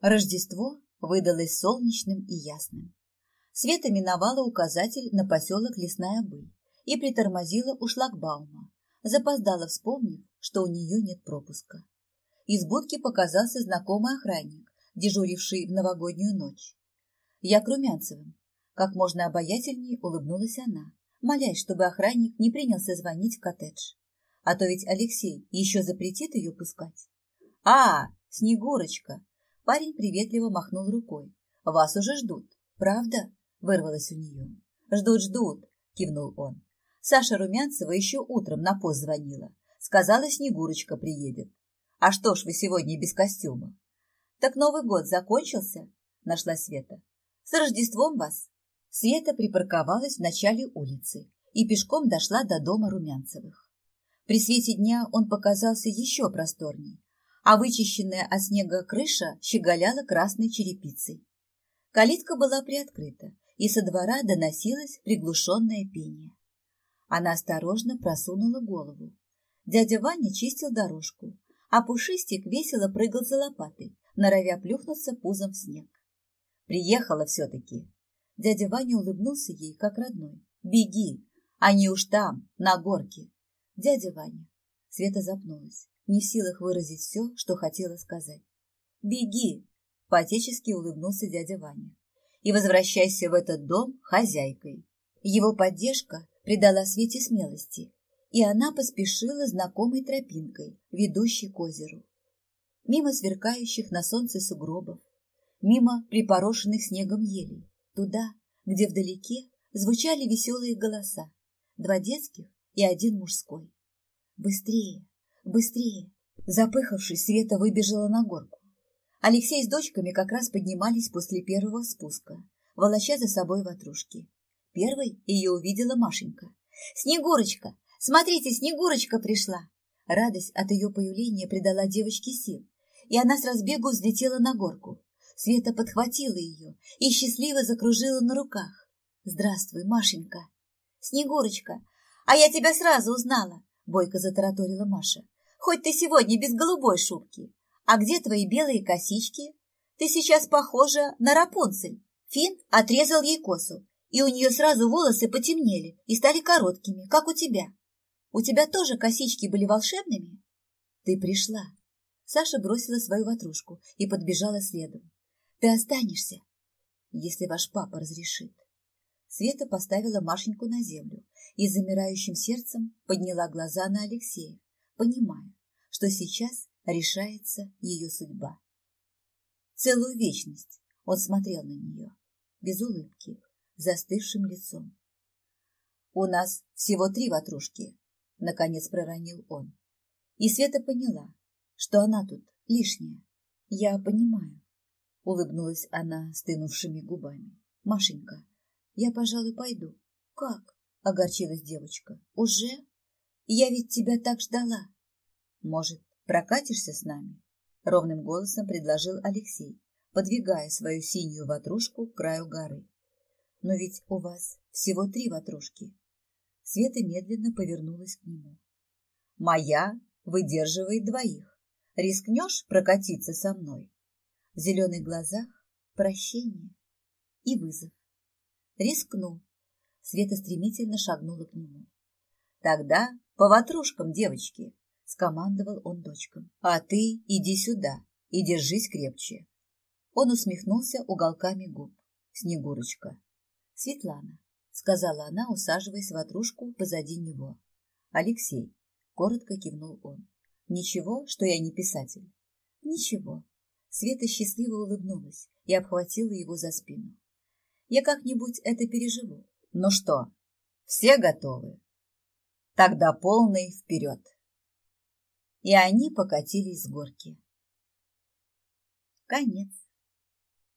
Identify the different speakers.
Speaker 1: Рождество выдалось солнечным и ясным. Света миновала указатель на поселок Лесная Быль и притормозила у шлагбаума, запоздала, вспомнив, что у нее нет пропуска. Из будки показался знакомый охранник, дежуривший в новогоднюю ночь. «Я к Румянцевым». Как можно обаятельнее улыбнулась она, молясь, чтобы охранник не принялся звонить в коттедж. А то ведь Алексей еще запретит ее пускать. «А, Снегурочка!» Парень приветливо махнул рукой. «Вас уже ждут, правда?» Вырвалось у нее. «Ждут, ждут!» кивнул он. Саша Румянцева еще утром на пост звонила. Сказала, Снегурочка приедет. «А что ж вы сегодня без костюма?» «Так Новый год закончился?» Нашла Света. «С Рождеством вас!» Света припарковалась в начале улицы и пешком дошла до дома Румянцевых. При свете дня он показался еще просторней, а вычищенная от снега крыша щеголяла красной черепицей. Калитка была приоткрыта, и со двора доносилось приглушенное пение. Она осторожно просунула голову. Дядя Ваня чистил дорожку, а Пушистик весело прыгал за лопатой, норовя плюхнуться пузом в снег. Приехала все-таки. Дядя Ваня улыбнулся ей, как родной. «Беги! Они уж там, на горке!» «Дядя Ваня!» Света запнулась не в силах выразить все, что хотела сказать. «Беги!» – поотечески улыбнулся дядя Ваня. «И возвращайся в этот дом хозяйкой». Его поддержка придала Свете смелости, и она поспешила знакомой тропинкой, ведущей к озеру. Мимо сверкающих на солнце сугробов, мимо припорошенных снегом елей, туда, где вдалеке звучали веселые голоса, два детских и один мужской. «Быстрее! Быстрее! Запыхавшись, Света выбежала на горку. Алексей с дочками как раз поднимались после первого спуска, волоча за собой ватрушки. Первой ее увидела Машенька. «Снегурочка! Смотрите, Снегурочка пришла!» Радость от ее появления придала девочке сил, и она с разбегу взлетела на горку. Света подхватила ее и счастливо закружила на руках. «Здравствуй, Машенька!» «Снегурочка, а я тебя сразу узнала!» — бойко затараторила Маша. Хоть ты сегодня без голубой шубки. А где твои белые косички? Ты сейчас похожа на Рапунцель. Фин отрезал ей косу, и у нее сразу волосы потемнели и стали короткими, как у тебя. У тебя тоже косички были волшебными? Ты пришла. Саша бросила свою ватрушку и подбежала следом. Ты останешься, если ваш папа разрешит. Света поставила Машеньку на землю и замирающим сердцем подняла глаза на Алексея понимая, что сейчас решается ее судьба. Целую вечность он смотрел на нее, без улыбки, застывшим лицом. «У нас всего три ватрушки», — наконец проронил он. И Света поняла, что она тут лишняя. «Я понимаю», — улыбнулась она стынувшими губами. «Машенька, я, пожалуй, пойду». «Как?» — огорчилась девочка. «Уже?» Я ведь тебя так ждала. Может, прокатишься с нами? Ровным голосом предложил Алексей, подвигая свою синюю ватрушку к краю горы. Но ведь у вас всего три ватрушки. Света медленно повернулась к нему. Моя выдерживает двоих. Рискнешь прокатиться со мной? В зеленых глазах прощение и вызов. Рискну. Света стремительно шагнула к нему. Тогда по ватрушкам, девочки, скомандовал он дочкам. А ты иди сюда и держись крепче. Он усмехнулся уголками губ. Снегурочка. Светлана, сказала она, усаживаясь в ватрушку позади него. Алексей, коротко кивнул он. Ничего, что я не писатель? Ничего. Света счастливо улыбнулась и обхватила его за спину. Я как-нибудь это переживу. Ну что, все готовы? Тогда полный вперед. И они покатились с горки. Конец.